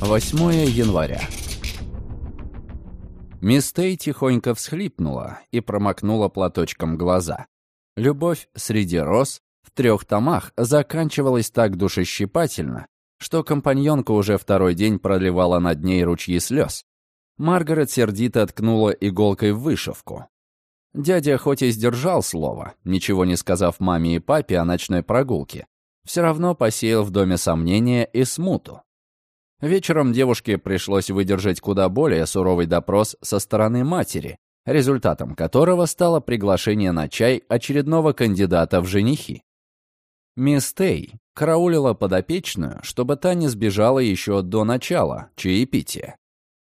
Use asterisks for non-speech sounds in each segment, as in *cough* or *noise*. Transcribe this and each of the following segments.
8 января. Мисс Тей тихонько всхлипнула и промокнула платочком глаза. Любовь среди роз в трех томах заканчивалась так душещипательно, что компаньонка уже второй день проливала над ней ручьи слез. Маргарет сердито ткнула иголкой в вышивку. Дядя хоть и сдержал слово, ничего не сказав маме и папе о ночной прогулке, все равно посеял в доме сомнения и смуту. Вечером девушке пришлось выдержать куда более суровый допрос со стороны матери, результатом которого стало приглашение на чай очередного кандидата в женихи. Мисс Тей караулила подопечную, чтобы та не сбежала еще до начала чаепития.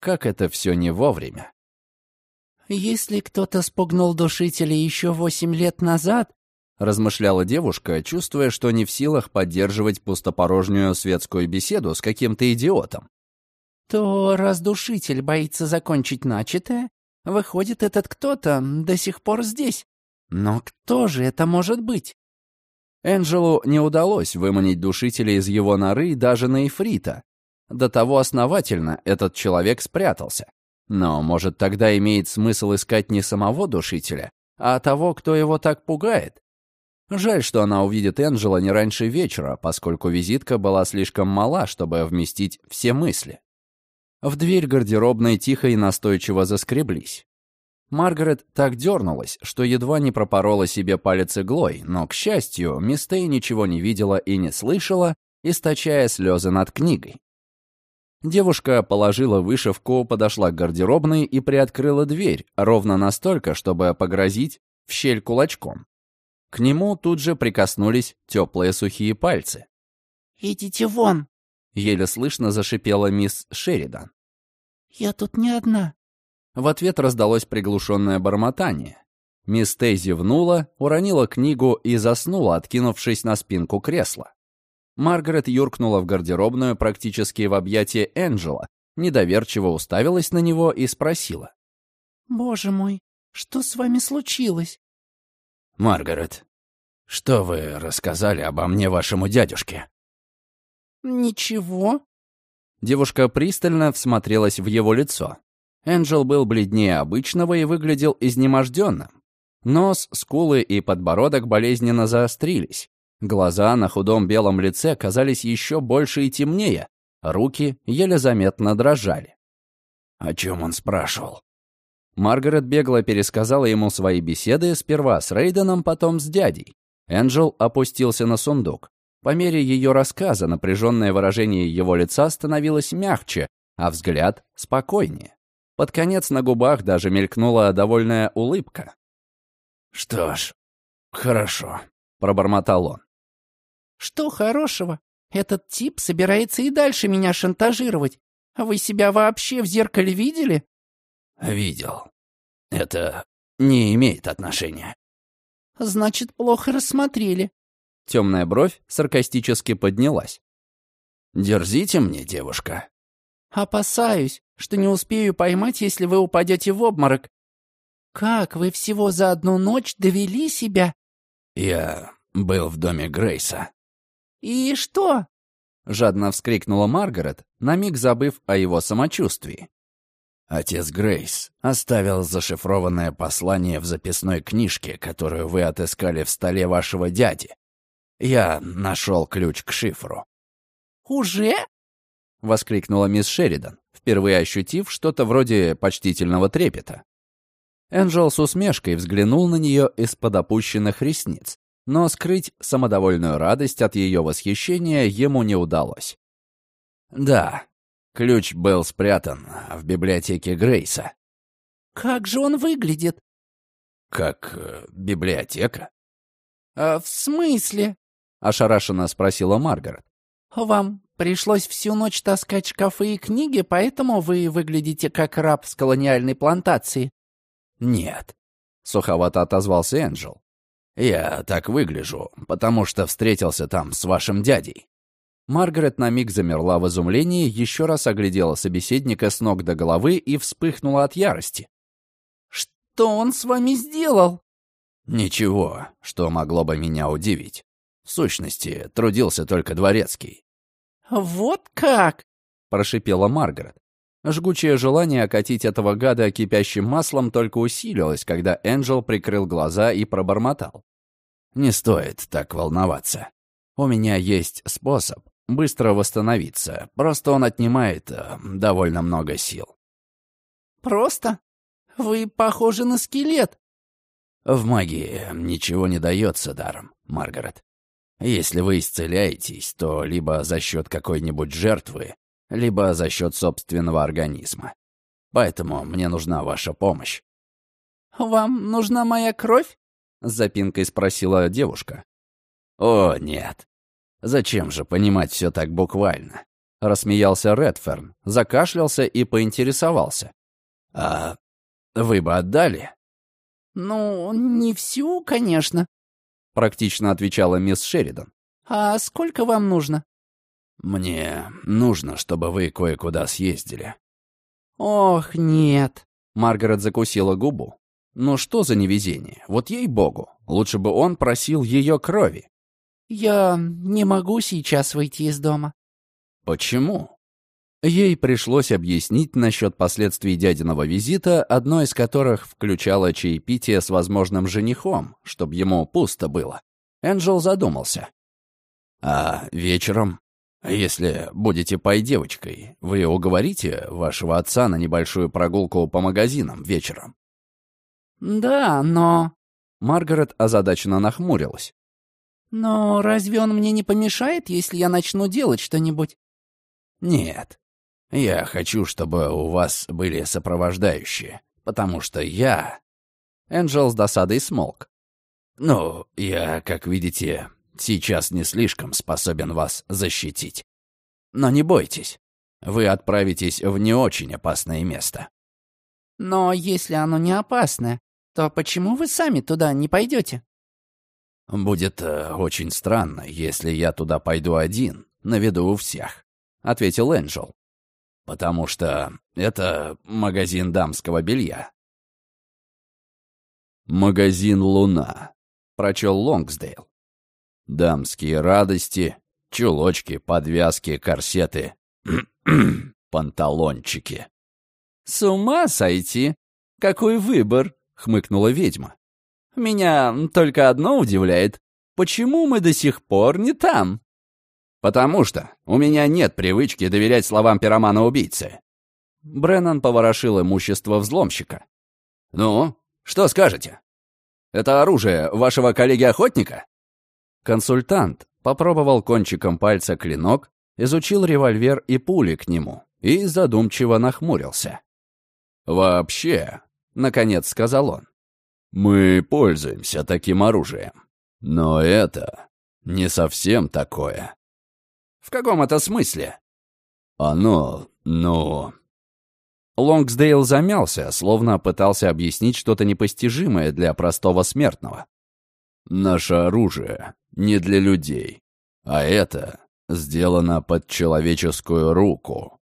Как это все не вовремя. «Если кто-то спугнул душителя еще восемь лет назад, размышляла девушка, чувствуя, что не в силах поддерживать пустопорожнюю светскую беседу с каким-то идиотом. То раз душитель боится закончить начатое, выходит, этот кто-то до сих пор здесь. Но кто же это может быть? Энджелу не удалось выманить душителя из его норы даже на Эфрита. До того основательно этот человек спрятался. Но, может, тогда имеет смысл искать не самого душителя, а того, кто его так пугает? Жаль, что она увидит Энджела не раньше вечера, поскольку визитка была слишком мала, чтобы вместить все мысли. В дверь гардеробной тихо и настойчиво заскреблись. Маргарет так дернулась, что едва не пропорола себе палец иглой, но, к счастью, Мистей ничего не видела и не слышала, источая слезы над книгой. Девушка положила вышивку, подошла к гардеробной и приоткрыла дверь, ровно настолько, чтобы погрозить в щель кулачком. К нему тут же прикоснулись теплые сухие пальцы. «Идите вон!» — еле слышно зашипела мисс Шеридан. «Я тут не одна». В ответ раздалось приглушенное бормотание. Мисс Тей зевнула, уронила книгу и заснула, откинувшись на спинку кресла. Маргарет юркнула в гардеробную практически в объятия Энджела, недоверчиво уставилась на него и спросила. «Боже мой, что с вами случилось?» «Маргарет, что вы рассказали обо мне вашему дядюшке?» «Ничего». Девушка пристально всмотрелась в его лицо. Энджел был бледнее обычного и выглядел изнеможденным. Нос, скулы и подбородок болезненно заострились. Глаза на худом белом лице казались еще больше и темнее, руки еле заметно дрожали. «О чем он спрашивал?» Маргарет бегло пересказала ему свои беседы сперва с Рейденом, потом с дядей. Энджел опустился на сундук. По мере ее рассказа напряженное выражение его лица становилось мягче, а взгляд — спокойнее. Под конец на губах даже мелькнула довольная улыбка. «Что ж, хорошо», — пробормотал он. «Что хорошего? Этот тип собирается и дальше меня шантажировать. Вы себя вообще в зеркале видели?» «Видел. Это не имеет отношения». «Значит, плохо рассмотрели». Темная бровь саркастически поднялась. «Дерзите мне, девушка». «Опасаюсь, что не успею поймать, если вы упадете в обморок. Как вы всего за одну ночь довели себя?» «Я был в доме Грейса». «И что?» — жадно вскрикнула Маргарет, на миг забыв о его самочувствии. Отец Грейс оставил зашифрованное послание в записной книжке, которую вы отыскали в столе вашего дяди. Я нашел ключ к шифру». «Уже?» — воскликнула мисс Шеридан, впервые ощутив что-то вроде почтительного трепета. Энджел с усмешкой взглянул на нее из-под опущенных ресниц, но скрыть самодовольную радость от ее восхищения ему не удалось. «Да, Ключ был спрятан в библиотеке Грейса. «Как же он выглядит?» «Как э, библиотека?» «А в смысле?» — ошарашенно спросила Маргарет. «Вам пришлось всю ночь таскать шкафы и книги, поэтому вы выглядите как раб с колониальной плантации?» «Нет», — суховато отозвался Энджел. «Я так выгляжу, потому что встретился там с вашим дядей». Маргарет на миг замерла в изумлении, еще раз оглядела собеседника с ног до головы и вспыхнула от ярости. «Что он с вами сделал?» «Ничего, что могло бы меня удивить. В сущности, трудился только дворецкий». «Вот как?» прошипела Маргарет. Жгучее желание окатить этого гада кипящим маслом только усилилось, когда Энджел прикрыл глаза и пробормотал. «Не стоит так волноваться. У меня есть способ быстро восстановиться, просто он отнимает э, довольно много сил». «Просто? Вы похожи на скелет». «В магии ничего не дается даром, Маргарет. Если вы исцеляетесь, то либо за счет какой-нибудь жертвы, либо за счет собственного организма. Поэтому мне нужна ваша помощь». «Вам нужна моя кровь?» — с запинкой спросила девушка. «О, нет. Зачем же понимать все так буквально?» Рассмеялся Редферн, закашлялся и поинтересовался. «А вы бы отдали?» «Ну, не всю, конечно», — практично отвечала мисс Шеридан. «А сколько вам нужно?» «Мне нужно, чтобы вы кое-куда съездили». «Ох, нет», — Маргарет закусила губу. «Ну что за невезение? Вот ей-богу, лучше бы он просил ее крови». «Я не могу сейчас выйти из дома». «Почему?» Ей пришлось объяснить насчет последствий дядиного визита, одно из которых включало чаепитие с возможным женихом, чтобы ему пусто было. Энджел задумался. «А вечером, если будете пой девочкой, вы уговорите вашего отца на небольшую прогулку по магазинам вечером?» «Да, но...» Маргарет озадаченно нахмурилась. «Но разве он мне не помешает, если я начну делать что-нибудь?» «Нет. Я хочу, чтобы у вас были сопровождающие, потому что я...» Энджел с досадой смолк. «Ну, я, как видите, сейчас не слишком способен вас защитить. Но не бойтесь, вы отправитесь в не очень опасное место». «Но если оно не опасное, то почему вы сами туда не пойдете?» «Будет э, очень странно, если я туда пойду один, на виду у всех», — ответил Энджел потому что это магазин дамского белья». «Магазин «Луна», — прочел Лонгсдейл. «Дамские радости, чулочки, подвязки, корсеты, *clears throat* панталончики». «С ума сойти! Какой выбор!» — хмыкнула ведьма. «Меня только одно удивляет. Почему мы до сих пор не там?» «Потому что у меня нет привычки доверять словам пиромана-убийцы». Бреннан поворошил имущество взломщика. «Ну, что скажете? Это оружие вашего коллеги-охотника?» Консультант попробовал кончиком пальца клинок, изучил револьвер и пули к нему и задумчиво нахмурился. «Вообще», — наконец сказал он, — «мы пользуемся таким оружием. Но это не совсем такое. В каком это смысле? Оно, ну... Лонгсдейл замялся, словно пытался объяснить что-то непостижимое для простого смертного. Наше оружие не для людей, а это сделано под человеческую руку.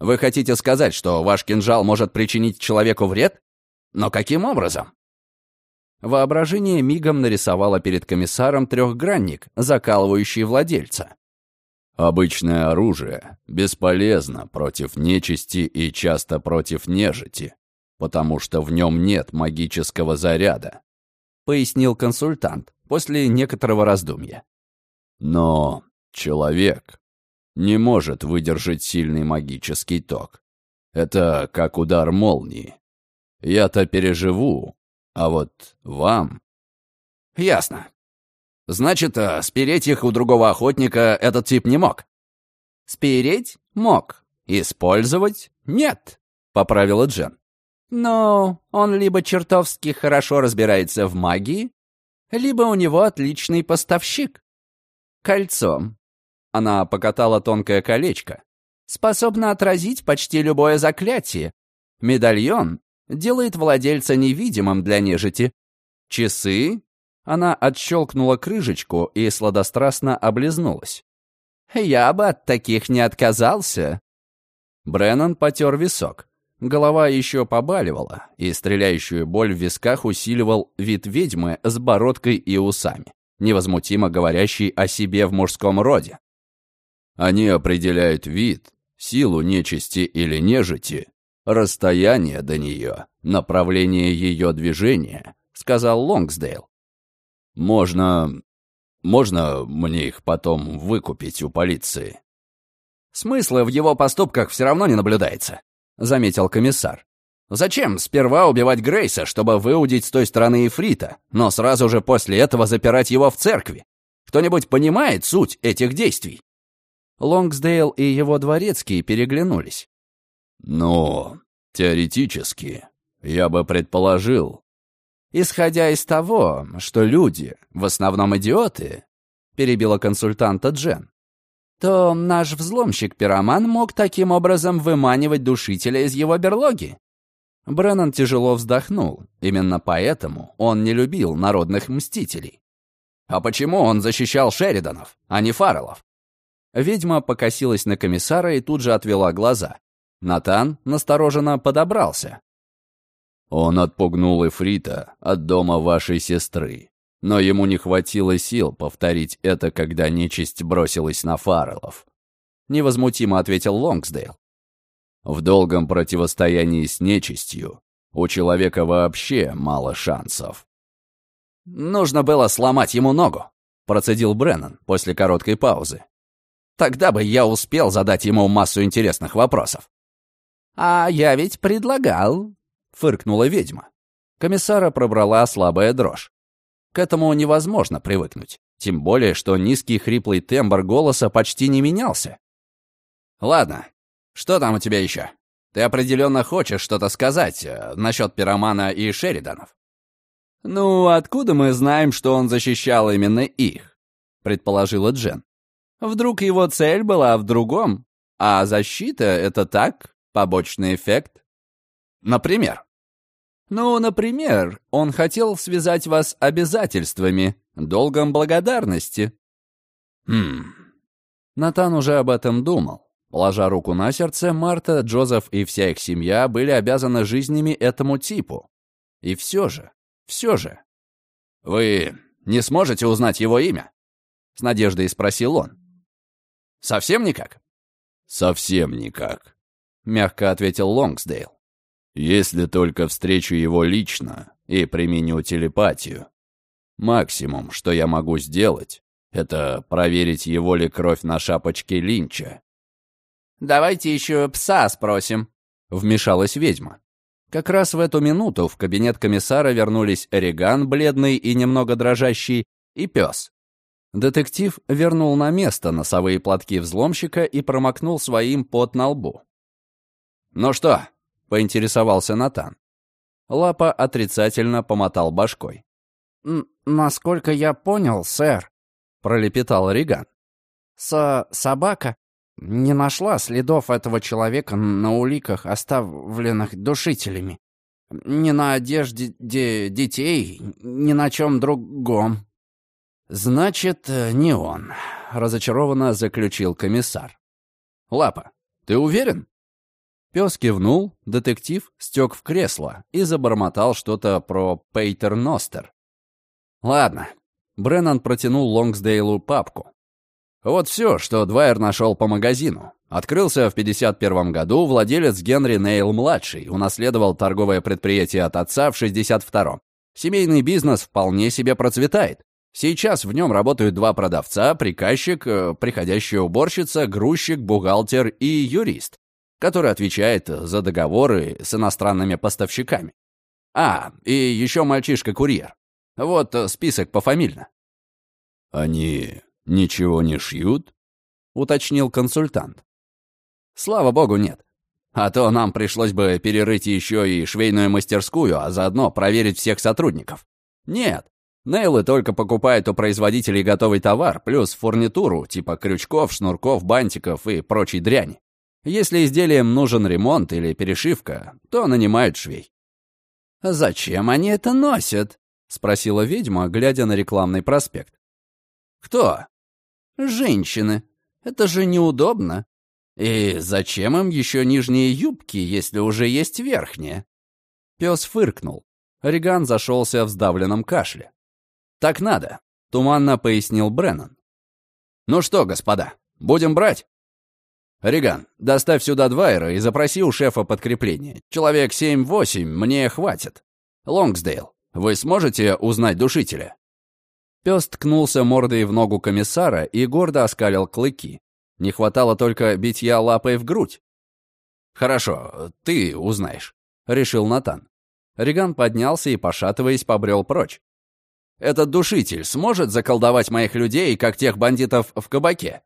Вы хотите сказать, что ваш кинжал может причинить человеку вред? Но каким образом? Воображение мигом нарисовало перед комиссаром трехгранник, закалывающий владельца. Обычное оружие бесполезно против нечисти и часто против нежити, потому что в нем нет магического заряда, пояснил консультант после некоторого раздумья. Но человек не может выдержать сильный магический ток. Это как удар молнии. Я-то переживу, а вот вам... Ясно. Значит, а, спереть их у другого охотника этот тип не мог. Спереть мог. Использовать нет, поправила Джен. Но он либо чертовски хорошо разбирается в магии, либо у него отличный поставщик. Кольцо. Она покатала тонкое колечко. Способно отразить почти любое заклятие. Медальон делает владельца невидимым для нежити. Часы она отщелкнула крышечку и сладострастно облизнулась. «Я бы от таких не отказался». Бреннан потер висок. Голова еще побаливала, и стреляющую боль в висках усиливал вид ведьмы с бородкой и усами, невозмутимо говорящий о себе в мужском роде. Они определяют вид, Силу нечисти или нежити, расстояние до нее, направление ее движения, сказал Лонгсдейл. Можно... можно мне их потом выкупить у полиции? Смысла в его поступках все равно не наблюдается, заметил комиссар. Зачем сперва убивать Грейса, чтобы выудить с той стороны Ифрита, но сразу же после этого запирать его в церкви? Кто-нибудь понимает суть этих действий?» Лонгсдейл и его дворецкие переглянулись. «Ну, теоретически, я бы предположил». «Исходя из того, что люди в основном идиоты», перебила консультанта Джен, то наш взломщик-пироман мог таким образом выманивать душителя из его берлоги. Бреннан тяжело вздохнул. Именно поэтому он не любил народных мстителей. А почему он защищал Шериданов, а не Фарреллов? Ведьма покосилась на комиссара и тут же отвела глаза. Натан настороженно подобрался. «Он отпугнул Эфрита от дома вашей сестры, но ему не хватило сил повторить это, когда нечисть бросилась на Фарреллов», — невозмутимо ответил Лонгсдейл. В долгом противостоянии с нечистью у человека вообще мало шансов. «Нужно было сломать ему ногу», — процедил Бреннан после короткой паузы. «Тогда бы я успел задать ему массу интересных вопросов». «А я ведь предлагал», — фыркнула ведьма. Комиссара пробрала слабая дрожь. К этому невозможно привыкнуть, тем более, что низкий хриплый тембр голоса почти не менялся. «Ладно, что там у тебя еще? Ты определенно хочешь что-то сказать э, насчет пиромана и Шериданов?» «Ну, откуда мы знаем, что он защищал именно их?» — предположила Джен. «Вдруг его цель была в другом, а защита — это так, побочный эффект?» «Например?» «Ну, например, он хотел связать вас обязательствами, долгом благодарности». «Хм...» Натан уже об этом думал. Положа руку на сердце, Марта, Джозеф и вся их семья были обязаны жизнями этому типу. И все же, все же. «Вы не сможете узнать его имя?» — с надеждой спросил он. «Совсем никак?» «Совсем никак», — мягко ответил Лонгсдейл. «Если только встречу его лично и применю телепатию. Максимум, что я могу сделать, это проверить его ли кровь на шапочке Линча «Давайте еще пса спросим», — вмешалась ведьма. Как раз в эту минуту в кабинет комиссара вернулись Реган, бледный и немного дрожащий, и пес. Детектив вернул на место носовые платки взломщика и промокнул своим пот на лбу. «Ну что?» — поинтересовался Натан. Лапа отрицательно помотал башкой. «Насколько я понял, сэр», — пролепетал Реган. «Со собака не нашла следов этого человека на уликах, оставленных душителями. Ни на одежде де детей, ни на чем другом. «Значит, не он», — разочарованно заключил комиссар. «Лапа, ты уверен?» Пес кивнул, детектив стек в кресло и забормотал что-то про Пейтер Ностер. «Ладно». Бреннан протянул Лонгсдейлу папку. Вот все, что Двайер нашел по магазину. Открылся в 51 году, владелец Генри Нейл-младший унаследовал торговое предприятие от отца в 62-м. Семейный бизнес вполне себе процветает. Сейчас в нем работают два продавца, приказчик, э, приходящая уборщица, грузчик, бухгалтер и юрист, который отвечает за договоры с иностранными поставщиками. А, и еще мальчишка-курьер. Вот э, список пофамильно. «Они «Ничего не шьют?» — уточнил консультант. «Слава богу, нет. А то нам пришлось бы перерыть еще и швейную мастерскую, а заодно проверить всех сотрудников. Нет, Нейлы только покупают у производителей готовый товар, плюс фурнитуру, типа крючков, шнурков, бантиков и прочей дряни. Если изделиям нужен ремонт или перешивка, то нанимают швей. «Зачем они это носят?» — спросила ведьма, глядя на рекламный проспект. «Кто?» Женщины. Это же неудобно. И зачем им еще нижние юбки, если уже есть верхние? Пес фыркнул. Риган зашелся в сдавленном кашле. «Так надо», — туманно пояснил Бреннан. «Ну что, господа, будем брать?» «Риган, доставь сюда Двайера и запроси у шефа подкрепление. Человек 7-8 мне хватит. Лонгсдейл, вы сможете узнать душителя?» Пес ткнулся мордой в ногу комиссара и гордо оскалил клыки. Не хватало только битья лапой в грудь. «Хорошо, ты узнаешь», — решил Натан. Риган поднялся и, пошатываясь, побрел прочь. «Этот душитель сможет заколдовать моих людей, как тех бандитов в кабаке?»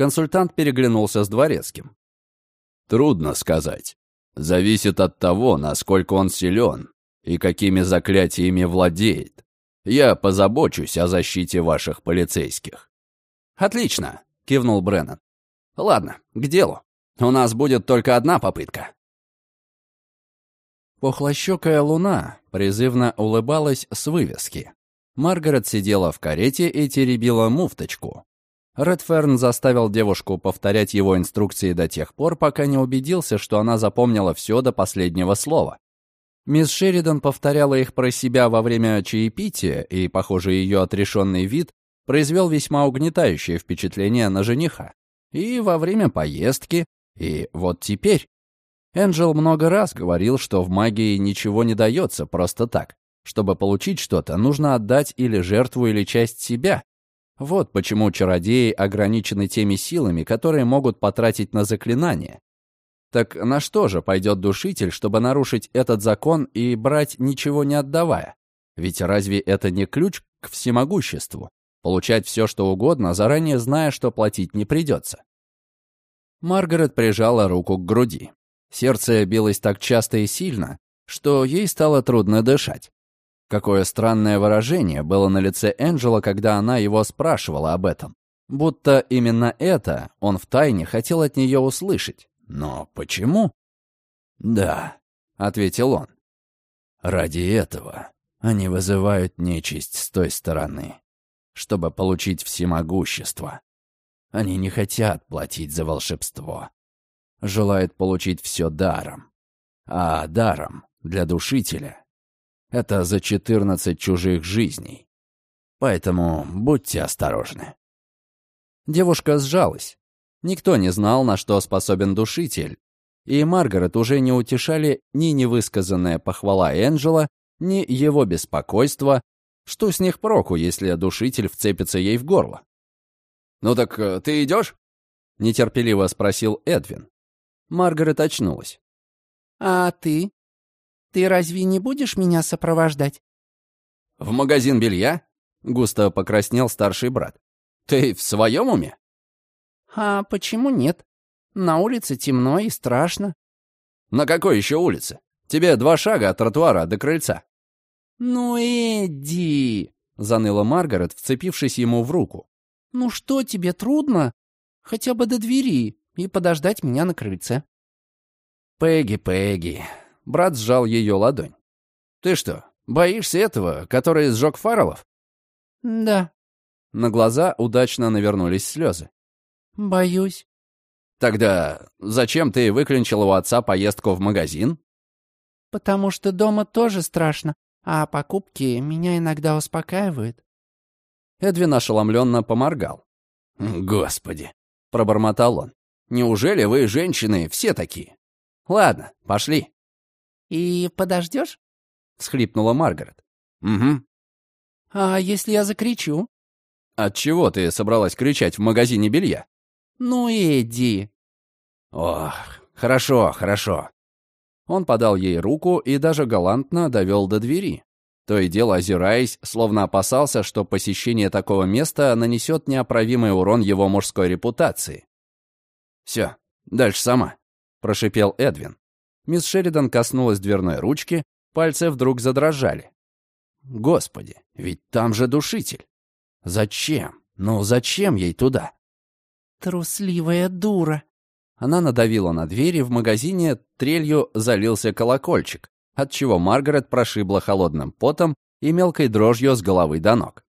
Консультант переглянулся с дворецким. «Трудно сказать. Зависит от того, насколько он силен и какими заклятиями владеет. Я позабочусь о защите ваших полицейских». «Отлично», — кивнул Бреннан. «Ладно, к делу. У нас будет только одна попытка». Пухлощекая луна призывно улыбалась с вывески. Маргарет сидела в карете и теребила муфточку. Редферн заставил девушку повторять его инструкции до тех пор, пока не убедился, что она запомнила все до последнего слова. Мисс Шеридан повторяла их про себя во время чаепития, и, похоже, ее отрешенный вид произвел весьма угнетающее впечатление на жениха. И во время поездки, и вот теперь. Энджел много раз говорил, что в магии ничего не дается просто так. Чтобы получить что-то, нужно отдать или жертву, или часть себя. Вот почему чародеи ограничены теми силами, которые могут потратить на заклинания. Так на что же пойдет душитель, чтобы нарушить этот закон и брать ничего не отдавая? Ведь разве это не ключ к всемогуществу? Получать все, что угодно, заранее зная, что платить не придется. Маргарет прижала руку к груди. Сердце билось так часто и сильно, что ей стало трудно дышать. Какое странное выражение было на лице Энджела, когда она его спрашивала об этом. Будто именно это он втайне хотел от нее услышать. Но почему? «Да», — ответил он. «Ради этого они вызывают нечисть с той стороны, чтобы получить всемогущество. Они не хотят платить за волшебство. Желают получить все даром. А даром для душителя — это за 14 чужих жизней. Поэтому будьте осторожны». Девушка сжалась. Никто не знал, на что способен душитель, и Маргарет уже не утешали ни невысказанная похвала Энджела, ни его беспокойство, что с них проку, если душитель вцепится ей в горло. «Ну так э, ты идешь?» — нетерпеливо спросил Эдвин. Маргарет очнулась. «А ты? Ты разве не будешь меня сопровождать?» «В магазин белья?» — густо покраснел старший брат. «Ты в своем уме?» «А почему нет? На улице темно и страшно». «На какой еще улице? Тебе два шага от тротуара до крыльца». «Ну, Эдди!» — заныла Маргарет, вцепившись ему в руку. «Ну что, тебе трудно? Хотя бы до двери и подождать меня на крыльце». «Пегги, Пегги!» — брат сжал ее ладонь. «Ты что, боишься этого, который сжег Фарреллов?» «Да». На глаза удачно навернулись слезы. «Боюсь». «Тогда зачем ты выклинчил у отца поездку в магазин?» «Потому что дома тоже страшно, а покупки меня иногда успокаивают». Эдвин ошеломленно поморгал. «Господи!» — пробормотал он. «Неужели вы, женщины, все такие? Ладно, пошли». «И подождешь?» — всхлипнула Маргарет. «Угу». «А если я закричу?» «От чего ты собралась кричать в магазине белья?» «Ну, Эдди!» «Ох, хорошо, хорошо». Он подал ей руку и даже галантно довел до двери. То и дело озираясь, словно опасался, что посещение такого места нанесет неоправимый урон его мужской репутации. «Все, дальше сама», — прошипел Эдвин. Мисс Шеридан коснулась дверной ручки, пальцы вдруг задрожали. «Господи, ведь там же душитель! Зачем? Ну зачем ей туда?» «Трусливая дура!» Она надавила на дверь, и в магазине трелью залился колокольчик, отчего Маргарет прошибла холодным потом и мелкой дрожью с головы до ног.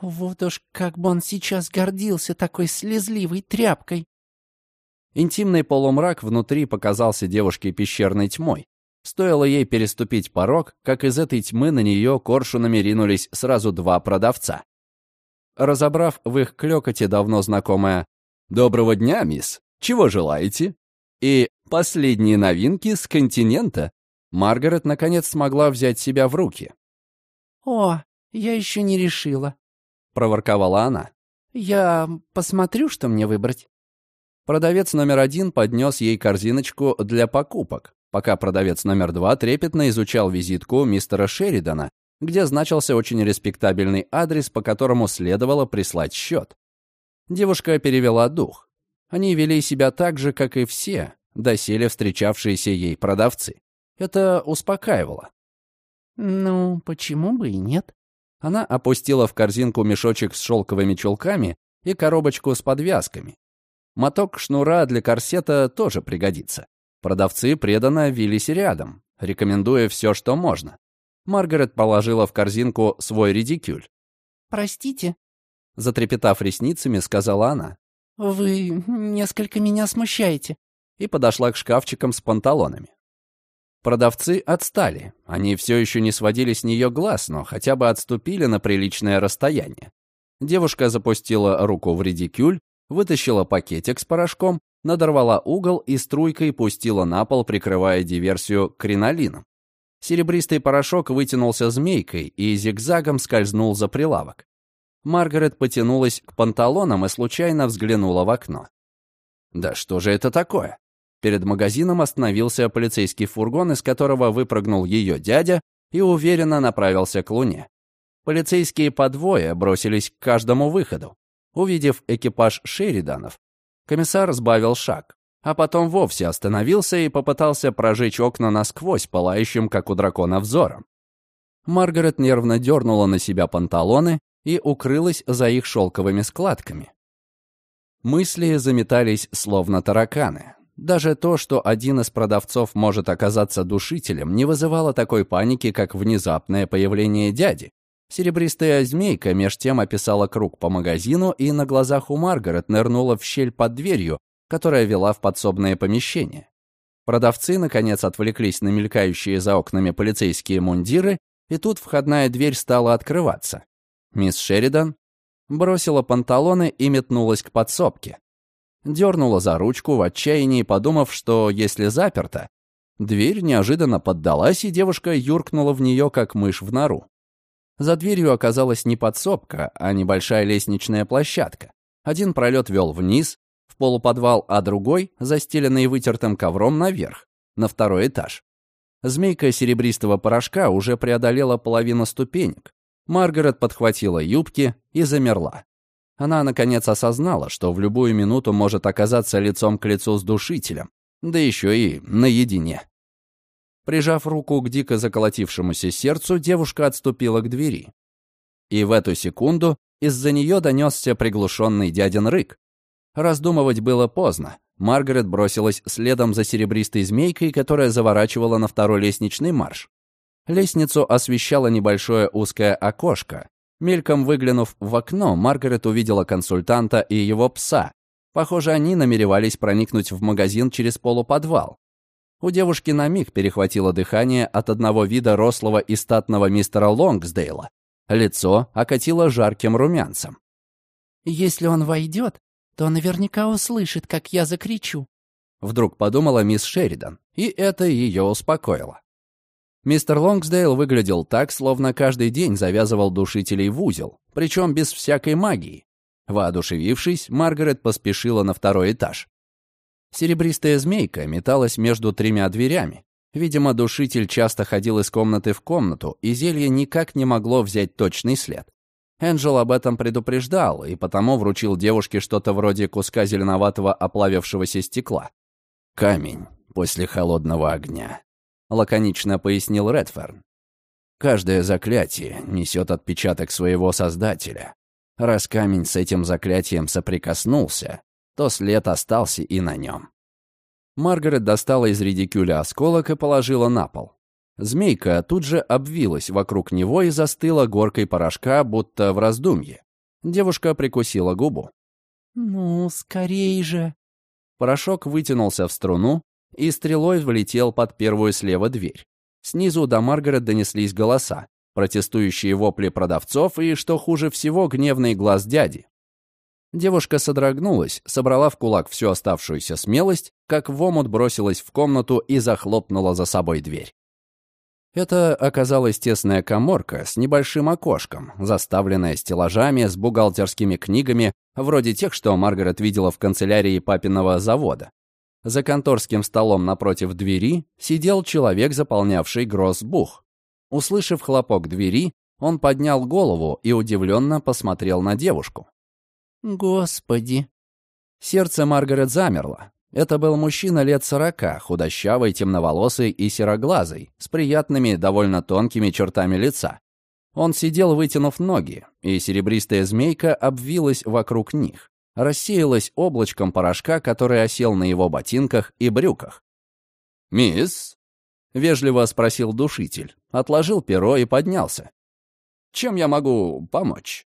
«Вот уж как бы он сейчас гордился такой слезливой тряпкой!» Интимный полумрак внутри показался девушке пещерной тьмой. Стоило ей переступить порог, как из этой тьмы на нее коршунами ринулись сразу два продавца. Разобрав в их клёкоте давно знакомое «Доброго дня, мисс!», Чего желаете? И последние новинки с континента. Маргарет наконец смогла взять себя в руки. «О, я еще не решила», — проворковала она. «Я посмотрю, что мне выбрать». Продавец номер один поднес ей корзиночку для покупок, пока продавец номер два трепетно изучал визитку мистера Шеридана, где значился очень респектабельный адрес, по которому следовало прислать счет. Девушка перевела дух. Они вели себя так же, как и все, доселе встречавшиеся ей продавцы. Это успокаивало. «Ну, почему бы и нет?» Она опустила в корзинку мешочек с шелковыми чулками и коробочку с подвязками. Моток шнура для корсета тоже пригодится. Продавцы преданно вились рядом, рекомендуя все, что можно. Маргарет положила в корзинку свой редикюль. «Простите», — затрепетав ресницами, сказала она. «Вы несколько меня смущаете». И подошла к шкафчикам с панталонами. Продавцы отстали. Они все еще не сводили с нее глаз, но хотя бы отступили на приличное расстояние. Девушка запустила руку в редикюль, вытащила пакетик с порошком, надорвала угол и струйкой пустила на пол, прикрывая диверсию кринолином. Серебристый порошок вытянулся змейкой и зигзагом скользнул за прилавок. Маргарет потянулась к панталонам и случайно взглянула в окно. Да что же это такое? Перед магазином остановился полицейский фургон, из которого выпрыгнул ее дядя и уверенно направился к Луне. Полицейские по двое бросились к каждому выходу. Увидев экипаж Шериданов, комиссар сбавил шаг, а потом вовсе остановился и попытался прожечь окна насквозь, пылающим, как у дракона, взором. Маргарет нервно дернула на себя панталоны и укрылась за их шелковыми складками. Мысли заметались, словно тараканы. Даже то, что один из продавцов может оказаться душителем, не вызывало такой паники, как внезапное появление дяди. Серебристая змейка меж тем описала круг по магазину и на глазах у Маргарет нырнула в щель под дверью, которая вела в подсобное помещение. Продавцы, наконец, отвлеклись на мелькающие за окнами полицейские мундиры, и тут входная дверь стала открываться. Мисс Шеридан бросила панталоны и метнулась к подсобке дернула за ручку в отчаянии, подумав, что если заперта, дверь неожиданно поддалась, и девушка юркнула в нее, как мышь в нору. За дверью оказалась не подсобка, а небольшая лестничная площадка. Один пролет вел вниз, в полуподвал, а другой, застеленный вытертым ковром, наверх, на второй этаж. Змейка серебристого порошка уже преодолела половину ступенек. Маргарет подхватила юбки и замерла. Она, наконец, осознала, что в любую минуту может оказаться лицом к лицу с душителем, да еще и наедине. Прижав руку к дико заколотившемуся сердцу, девушка отступила к двери. И в эту секунду из-за нее донесся приглушенный дядин рык. Раздумывать было поздно. Маргарет бросилась следом за серебристой змейкой, которая заворачивала на второй лестничный марш. Лестницу освещало небольшое узкое окошко, Мельком выглянув в окно, Маргарет увидела консультанта и его пса. Похоже, они намеревались проникнуть в магазин через полуподвал. У девушки на миг перехватило дыхание от одного вида рослого и статного мистера Лонгсдейла. Лицо окатило жарким румянцем. «Если он войдет, то наверняка услышит, как я закричу», вдруг подумала мисс Шеридан, и это ее успокоило. Мистер Лонгсдейл выглядел так, словно каждый день завязывал душителей в узел, причем без всякой магии. Воодушевившись, Маргарет поспешила на второй этаж. Серебристая змейка металась между тремя дверями. Видимо, душитель часто ходил из комнаты в комнату, и зелье никак не могло взять точный след. Энджел об этом предупреждал, и потому вручил девушке что-то вроде куска зеленоватого оплавившегося стекла. Камень после холодного огня. — лаконично пояснил Редферн. «Каждое заклятие несет отпечаток своего создателя. Раз камень с этим заклятием соприкоснулся, то след остался и на нем». Маргарет достала из редикюля осколок и положила на пол. Змейка тут же обвилась вокруг него и застыла горкой порошка, будто в раздумье. Девушка прикусила губу. «Ну, скорей же!» Порошок вытянулся в струну, и стрелой влетел под первую слева дверь. Снизу до Маргарет донеслись голоса, протестующие вопли продавцов и, что хуже всего, гневный глаз дяди. Девушка содрогнулась, собрала в кулак всю оставшуюся смелость, как в омут бросилась в комнату и захлопнула за собой дверь. Это оказалась тесная коморка с небольшим окошком, заставленная стеллажами с бухгалтерскими книгами, вроде тех, что Маргарет видела в канцелярии папиного завода. За конторским столом напротив двери сидел человек, заполнявший гроссбух. Услышав хлопок двери, он поднял голову и удивленно посмотрел на девушку. «Господи!» Сердце Маргарет замерло. Это был мужчина лет сорока, худощавый, темноволосый и сероглазый, с приятными, довольно тонкими чертами лица. Он сидел, вытянув ноги, и серебристая змейка обвилась вокруг них. Рассеялась облачком порошка, который осел на его ботинках и брюках. «Мисс?» — вежливо спросил душитель, отложил перо и поднялся. «Чем я могу помочь?»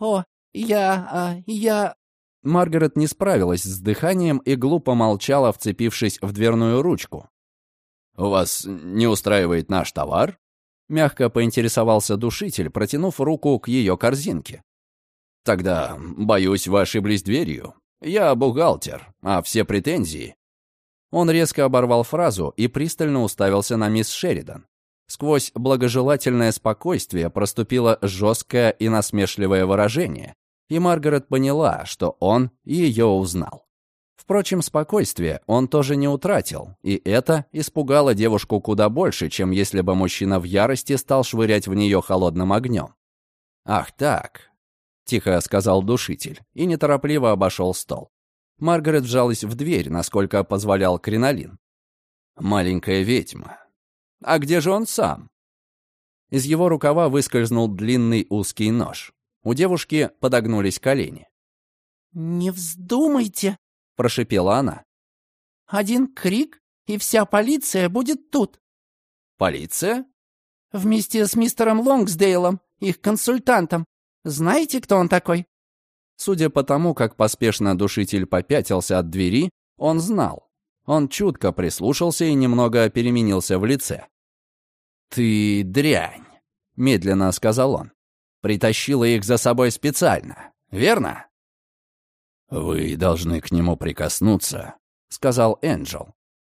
«О, я... А, я...» Маргарет не справилась с дыханием и глупо молчала, вцепившись в дверную ручку. «У вас не устраивает наш товар?» Мягко поинтересовался душитель, протянув руку к ее корзинке. «Тогда, боюсь, вы ошиблись дверью. Я бухгалтер, а все претензии...» Он резко оборвал фразу и пристально уставился на мисс Шеридан. Сквозь благожелательное спокойствие проступило жесткое и насмешливое выражение, и Маргарет поняла, что он ее узнал. Впрочем, спокойствие он тоже не утратил, и это испугало девушку куда больше, чем если бы мужчина в ярости стал швырять в нее холодным огнем. «Ах так», — тихо сказал душитель, и неторопливо обошел стол. Маргарет вжалась в дверь, насколько позволял кринолин. «Маленькая ведьма. А где же он сам?» Из его рукава выскользнул длинный узкий нож. У девушки подогнулись колени. «Не вздумайте!» — прошипела она. «Один крик, и вся полиция будет тут». «Полиция?» «Вместе с мистером Лонгсдейлом, их консультантом. Знаете, кто он такой?» Судя по тому, как поспешно душитель попятился от двери, он знал. Он чутко прислушался и немного переменился в лице. «Ты дрянь», — медленно сказал он притащила их за собой специально, верно?» «Вы должны к нему прикоснуться», — сказал Энджел.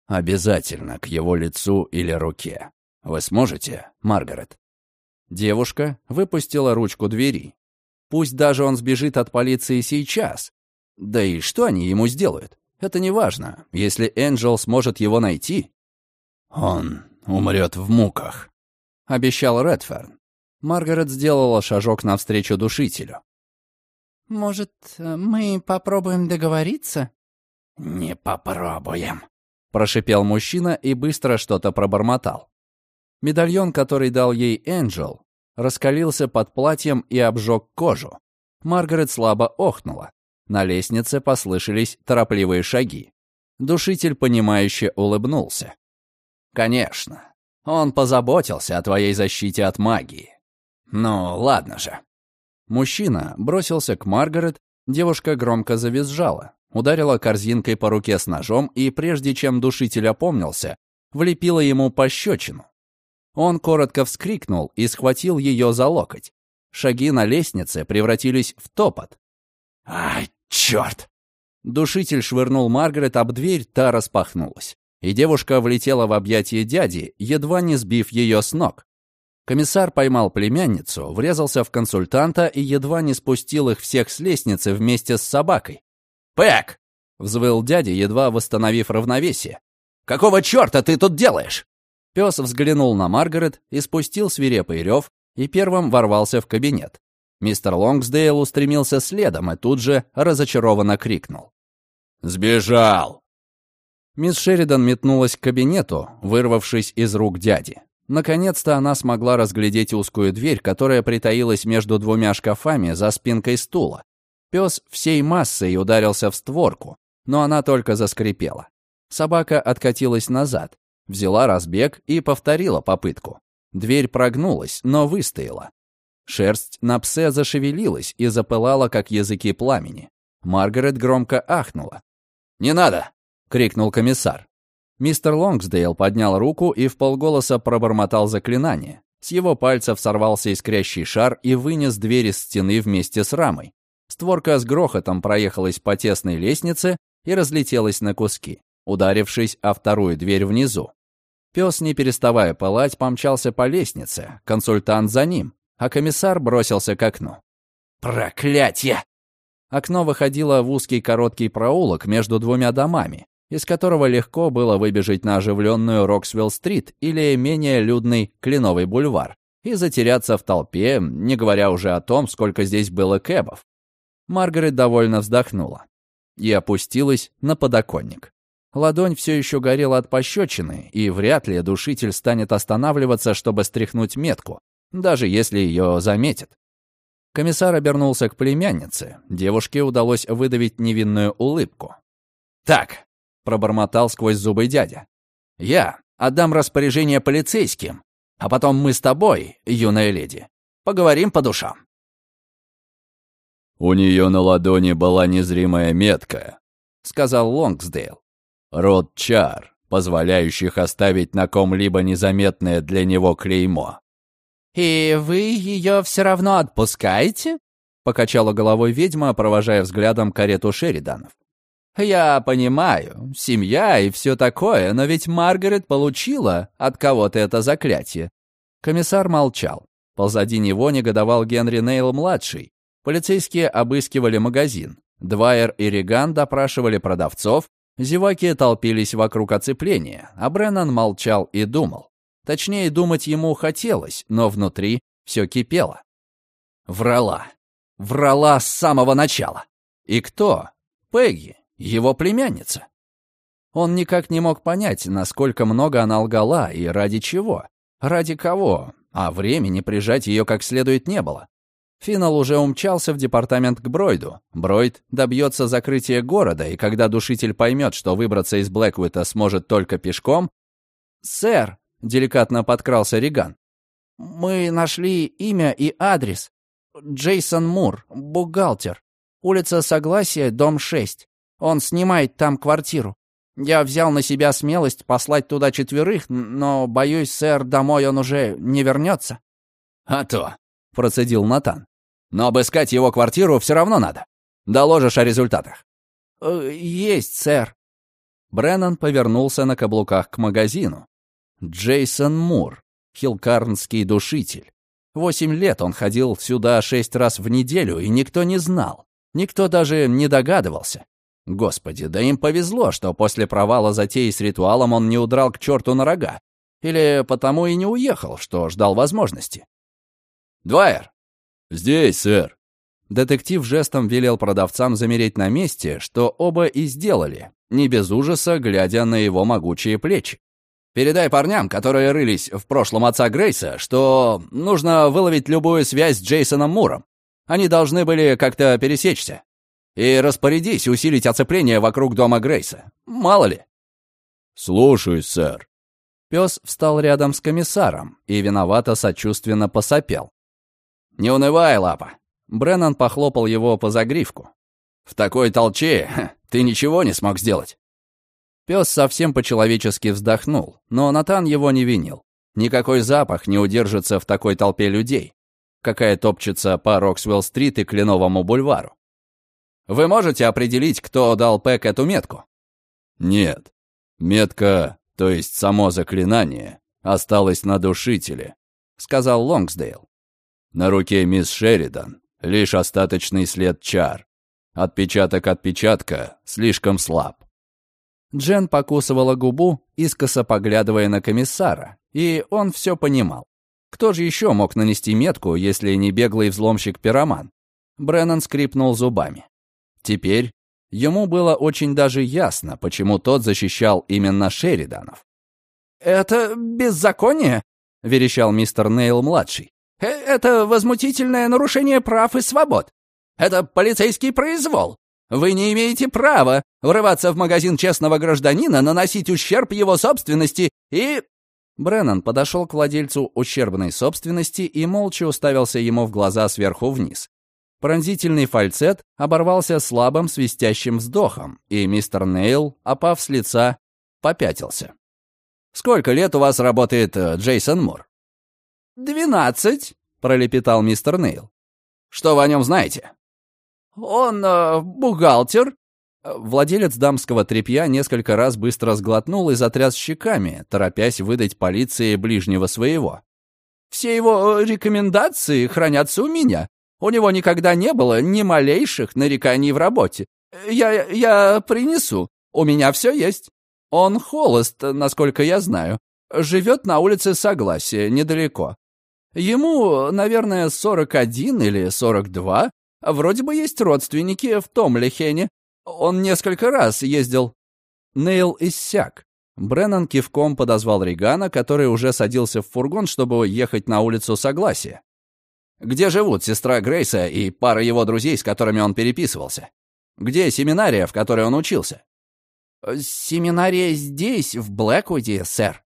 «Обязательно к его лицу или руке. Вы сможете, Маргарет?» Девушка выпустила ручку двери. Пусть даже он сбежит от полиции сейчас. Да и что они ему сделают? Это не важно. Если Энджел сможет его найти... «Он умрет в муках», — обещал Редферн. Маргарет сделала шажок навстречу душителю. «Может, мы попробуем договориться?» «Не попробуем», — прошипел мужчина и быстро что-то пробормотал. Медальон, который дал ей Энджел, раскалился под платьем и обжег кожу. Маргарет слабо охнула. На лестнице послышались торопливые шаги. Душитель, понимающе улыбнулся. «Конечно. Он позаботился о твоей защите от магии. «Ну, ладно же». Мужчина бросился к Маргарет, девушка громко завизжала, ударила корзинкой по руке с ножом и, прежде чем душитель опомнился, влепила ему пощечину. Он коротко вскрикнул и схватил ее за локоть. Шаги на лестнице превратились в топот. «Ай, черт!» Душитель швырнул Маргарет об дверь, та распахнулась. И девушка влетела в объятия дяди, едва не сбив ее с ног. Комиссар поймал племянницу, врезался в консультанта и едва не спустил их всех с лестницы вместе с собакой. «Пэк!» — взвыл дядя, едва восстановив равновесие. «Какого черта ты тут делаешь?» Пес взглянул на Маргарет и спустил свирепый рев и первым ворвался в кабинет. Мистер Лонгсдейл устремился следом и тут же разочарованно крикнул. «Сбежал!» Мисс Шеридан метнулась к кабинету, вырвавшись из рук дяди. Наконец-то она смогла разглядеть узкую дверь, которая притаилась между двумя шкафами за спинкой стула. Пес всей массой ударился в створку, но она только заскрипела. Собака откатилась назад, взяла разбег и повторила попытку. Дверь прогнулась, но выстояла. Шерсть на псе зашевелилась и запылала, как языки пламени. Маргарет громко ахнула. «Не надо!» — крикнул комиссар. Мистер Лонгсдейл поднял руку и в полголоса пробормотал заклинание. С его пальцев сорвался искрящий шар и вынес дверь из стены вместе с рамой. Створка с грохотом проехалась по тесной лестнице и разлетелась на куски, ударившись о вторую дверь внизу. Пес, не переставая пылать, помчался по лестнице, консультант за ним, а комиссар бросился к окну. «Проклятье!» Окно выходило в узкий короткий проулок между двумя домами, из которого легко было выбежать на оживленную Роксвилл-стрит или менее людный Кленовый бульвар и затеряться в толпе, не говоря уже о том, сколько здесь было кэбов. Маргарет довольно вздохнула и опустилась на подоконник. Ладонь все еще горела от пощечины, и вряд ли душитель станет останавливаться, чтобы стряхнуть метку, даже если ее заметит. Комиссар обернулся к племяннице. Девушке удалось выдавить невинную улыбку. «Так», — пробормотал сквозь зубы дядя, — «я отдам распоряжение полицейским, а потом мы с тобой, юная леди, поговорим по душам». «У нее на ладони была незримая метка», — сказал Лонгсдейл. «Род чар, позволяющих оставить на ком-либо незаметное для него клеймо. «И вы ее все равно отпускаете?» — покачала головой ведьма, провожая взглядом карету Шериданов. «Я понимаю, семья и все такое, но ведь Маргарет получила от кого-то это заклятие». Комиссар молчал. Позади него негодовал Генри Нейл-младший. Полицейские обыскивали магазин. Двайер и Реган допрашивали продавцов. Зеваки толпились вокруг оцепления, а Бреннан молчал и думал. Точнее, думать ему хотелось, но внутри все кипело. Врала. Врала с самого начала. И кто? Пегги, его племянница. Он никак не мог понять, насколько много она лгала и ради чего. Ради кого? А времени прижать ее как следует не было. Финал уже умчался в департамент к Бройду. Бройд добьется закрытия города, и когда душитель поймет, что выбраться из Блэквита сможет только пешком... «Сэр!» — деликатно подкрался Риган. «Мы нашли имя и адрес. Джейсон Мур, бухгалтер. Улица Согласия, дом 6. Он снимает там квартиру. Я взял на себя смелость послать туда четверых, но, боюсь, сэр, домой он уже не вернется». «А то», — процедил Натан. «Но обыскать его квартиру все равно надо. Доложишь о результатах». «Э, «Есть, сэр». Бреннан повернулся на каблуках к магазину. Джейсон Мур, хилкарнский душитель. Восемь лет он ходил сюда шесть раз в неделю, и никто не знал. Никто даже не догадывался. Господи, да им повезло, что после провала затеи с ритуалом он не удрал к черту на рога. Или потому и не уехал, что ждал возможности. «Двайер!» «Здесь, сэр!» Детектив жестом велел продавцам замереть на месте, что оба и сделали, не без ужаса, глядя на его могучие плечи. Передай парням, которые рылись в прошлом отца Грейса, что нужно выловить любую связь с Джейсоном Муром. Они должны были как-то пересечься. И распорядись усилить оцепление вокруг дома Грейса. Мало ли. Слушаюсь, сэр. Пес встал рядом с комиссаром и виновато сочувственно посопел. «Не унывай, лапа!» Бреннан похлопал его по загривку. «В такой толче *laughs* ты ничего не смог сделать. Пес совсем по-человечески вздохнул, но Натан его не винил. Никакой запах не удержится в такой толпе людей, какая топчется по Роксвелл-стрит и Кленовому бульвару. Вы можете определить, кто дал Пэк эту метку? Нет. Метка, то есть само заклинание, осталось на душителе, сказал Лонгсдейл. На руке мисс Шеридан лишь остаточный след чар. Отпечаток отпечатка слишком слаб. Джен покусывала губу, искоса поглядывая на комиссара, и он все понимал. Кто же еще мог нанести метку, если не беглый взломщик-пироман? Бреннан скрипнул зубами. Теперь ему было очень даже ясно, почему тот защищал именно Шериданов. «Это беззаконие?» — верещал мистер Нейл-младший. «Э, «Это возмутительное нарушение прав и свобод. Это полицейский произвол. Вы не имеете права врываться в магазин честного гражданина, наносить ущерб его собственности и...» Бреннан подошел к владельцу ущербной собственности и молча уставился ему в глаза сверху вниз. Пронзительный фальцет оборвался слабым свистящим вздохом, и мистер Нейл, опав с лица, попятился. «Сколько лет у вас работает э, Джейсон Мур?» «Двенадцать», — пролепетал мистер Нейл. «Что вы о нем знаете?» Он э, бухгалтер?» Владелец дамского тряпья несколько раз быстро сглотнул и затряс щеками, торопясь выдать полиции ближнего своего. «Все его рекомендации хранятся у меня. У него никогда не было ни малейших нареканий в работе. Я, я принесу. У меня все есть. Он холост, насколько я знаю. Живет на улице Согласия, недалеко. Ему, наверное, 41 или 42. Вроде бы есть родственники в том Лехене. Он несколько раз ездил. Нейл иссяк. Бреннан кивком подозвал Регана, который уже садился в фургон, чтобы ехать на улицу Согласия. «Где живут сестра Грейса и пара его друзей, с которыми он переписывался? Где семинария, в которой он учился?» «Семинария здесь, в Блэквуде, сэр».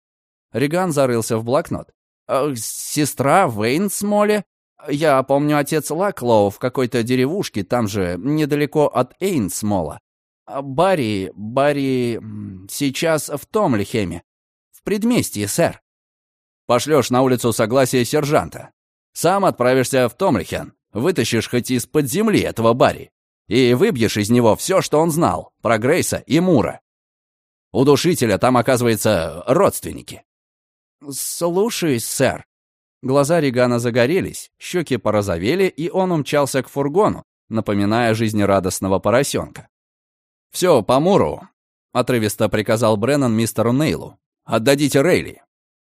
Реган зарылся в блокнот. Э, «Сестра в Эйнсмоле. Я помню, отец Лаклоу в какой-то деревушке, там же, недалеко от Эйнсмола. Барри, Барри сейчас в Томлихеме. В предместье, сэр». «Пошлешь на улицу согласия сержанта. Сам отправишься в Томлихен, вытащишь хоть из-под земли этого Барри и выбьешь из него все, что он знал про Грейса и Мура. У душителя там, оказывается, родственники. «Слушаюсь, сэр». Глаза Регана загорелись, щеки порозовели, и он умчался к фургону, напоминая жизнерадостного поросенка. «Все, по Муру», — отрывисто приказал Бреннан мистеру Нейлу. «Отдадите Рейли.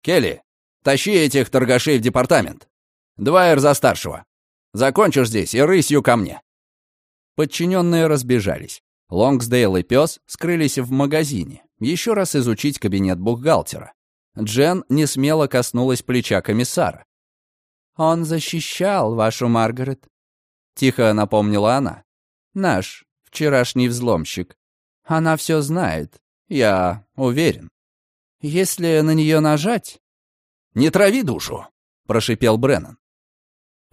Келли, тащи этих торгашей в департамент. Двайер за старшего. Закончишь здесь и рысью ко мне». Подчиненные разбежались. Лонгсдейл и пес скрылись в магазине, еще раз изучить кабинет бухгалтера. Джен не смело коснулась плеча комиссара. «Он защищал вашу Маргарет», — тихо напомнила она. «Наш вчерашний взломщик. Она все знает, я уверен. Если на нее нажать...» «Не трави душу!» — прошипел Бреннан.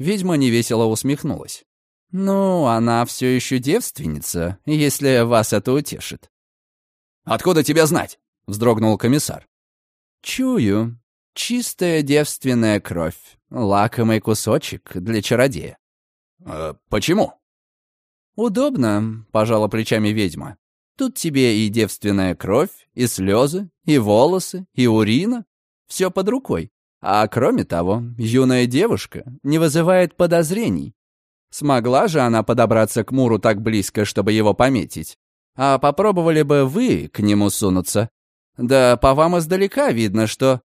Ведьма невесело усмехнулась. «Ну, она все еще девственница, если вас это утешит». «Откуда тебя знать?» — вздрогнул комиссар. Чую. Чистая девственная кровь. Лакомый кусочек для чародея. Э, почему? Удобно, пожала плечами ведьма. Тут тебе и девственная кровь, и слезы, и волосы, и урина. Все под рукой. А кроме того, юная девушка не вызывает подозрений. Смогла же она подобраться к Муру так близко, чтобы его пометить. А попробовали бы вы к нему сунуться, да по вам издалека видно, что...»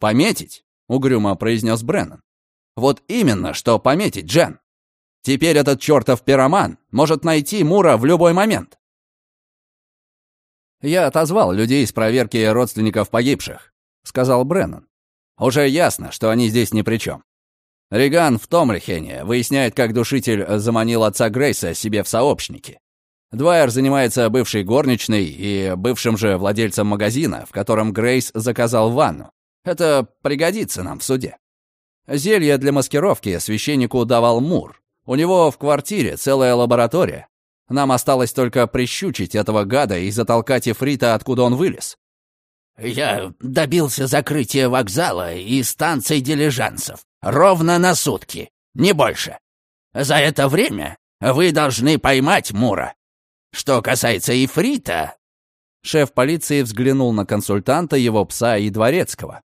«Пометить?» — угрюмо произнес Бреннан. «Вот именно, что пометить, Джен. Теперь этот чертов пироман может найти Мура в любой момент». «Я отозвал людей с проверки родственников погибших», — сказал Бреннан. «Уже ясно, что они здесь ни при чем. Реган в Томрихене выясняет, как душитель заманил отца Грейса себе в сообщники. Двайер занимается бывшей горничной и бывшим же владельцем магазина, в котором Грейс заказал ванну. Это пригодится нам в суде. Зелье для маскировки священнику давал Мур. У него в квартире целая лаборатория. Нам осталось только прищучить этого гада и затолкать Ефрита, откуда он вылез. «Я добился закрытия вокзала и станций дилижансов. Ровно на сутки, не больше. За это время вы должны поймать Мура что касается Ифрита...» Шеф полиции взглянул на консультанта, его пса и дворецкого.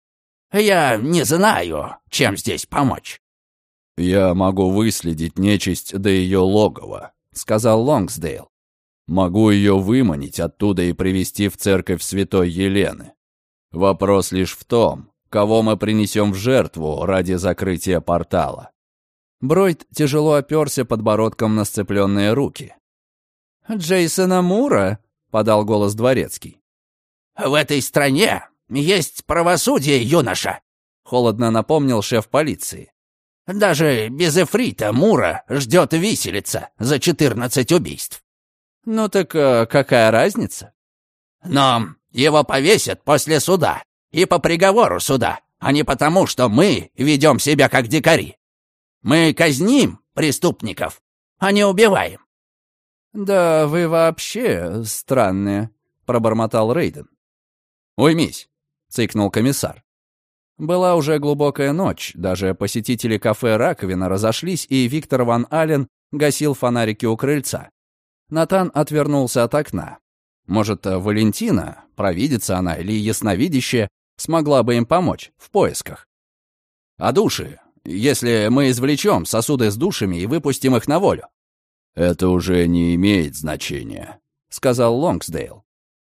«Я не знаю, чем здесь помочь». «Я могу выследить нечисть до ее логова», — сказал Лонгсдейл. «Могу ее выманить оттуда и привести в церковь святой Елены. Вопрос лишь в том, кого мы принесем в жертву ради закрытия портала». Бройд тяжело оперся подбородком на сцепленные руки. «Джейсона Мура», — подал голос дворецкий. «В этой стране есть правосудие, юноша», — холодно напомнил шеф полиции. «Даже без эфрита Мура ждет виселица за четырнадцать убийств». «Ну так э, какая разница?» «Но его повесят после суда и по приговору суда, а не потому, что мы ведем себя как дикари. Мы казним преступников, а не убиваем. «Да вы вообще странные», — пробормотал Рейден. «Уймись», — цыкнул комиссар. Была уже глубокая ночь, даже посетители кафе «Раковина» разошлись, и Виктор Ван Ален гасил фонарики у крыльца. Натан отвернулся от окна. Может, Валентина, провидится она или ясновидящая, смогла бы им помочь в поисках. А души, если мы извлечем сосуды с душами и выпустим их на волю? «Это уже не имеет значения», — сказал Лонгсдейл.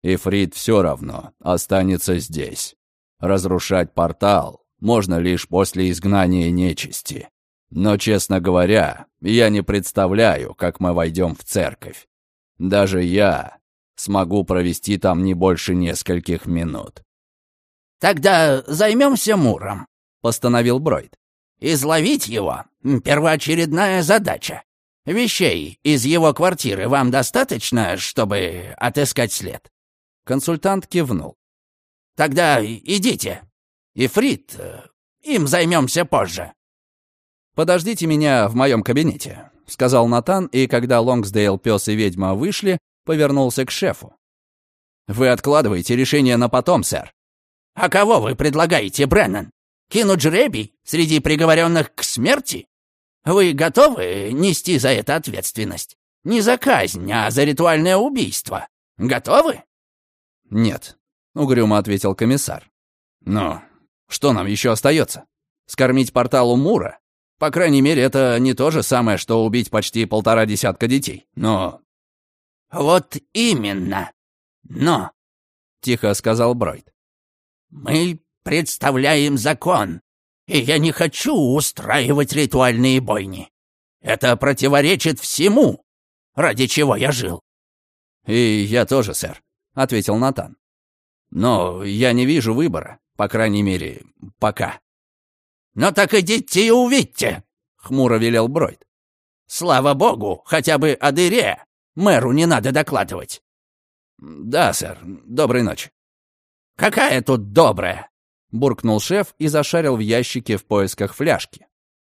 «Ифрит все равно останется здесь. Разрушать портал можно лишь после изгнания нечисти. Но, честно говоря, я не представляю, как мы войдем в церковь. Даже я смогу провести там не больше нескольких минут. «Тогда займемся Муром», — постановил Бройд. «Изловить его — первоочередная задача. Вещей из его квартиры вам достаточно, чтобы отыскать след?» Консультант кивнул. «Тогда идите. Ифрит, э, им займемся позже». «Подождите меня в моем кабинете», — сказал Натан, и когда Лонгсдейл, пес и ведьма вышли, повернулся к шефу. «Вы откладываете решение на потом, сэр». «А кого вы предлагаете, Бреннан? Кинуть жребий среди приговоренных к смерти?» Вы готовы нести за это ответственность? Не за казнь, а за ритуальное убийство. Готовы?» «Нет», — угрюмо ответил комиссар. «Но что нам еще остается? Скормить порталу Мура? По крайней мере, это не то же самое, что убить почти полтора десятка детей. Но...» «Вот именно. Но...» — тихо сказал Бройд. «Мы представляем закон, и я не хочу устраивать ритуальные бойни. Это противоречит всему, ради чего я жил». «И я тоже, сэр», — ответил Натан. «Но я не вижу выбора, по крайней мере, пока». «Ну так идите и увидьте», — хмуро велел Бройд. «Слава богу, хотя бы о дыре мэру не надо докладывать». «Да, сэр. Доброй ночи». «Какая тут добрая? буркнул шеф и зашарил в ящике в поисках фляжки.